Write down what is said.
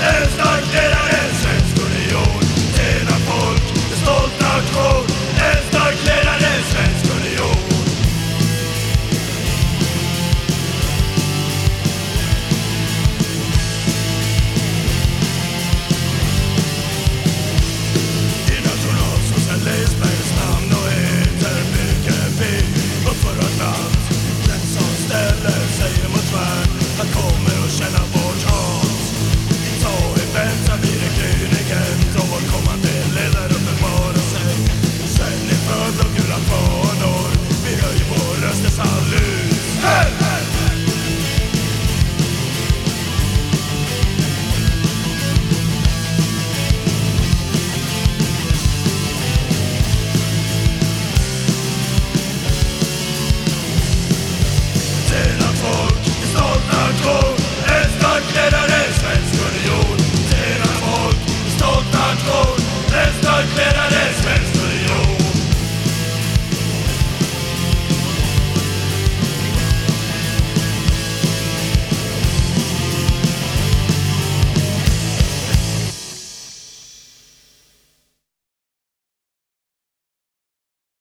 En stark ledare, svensk union, tjänar folk, en stolt nation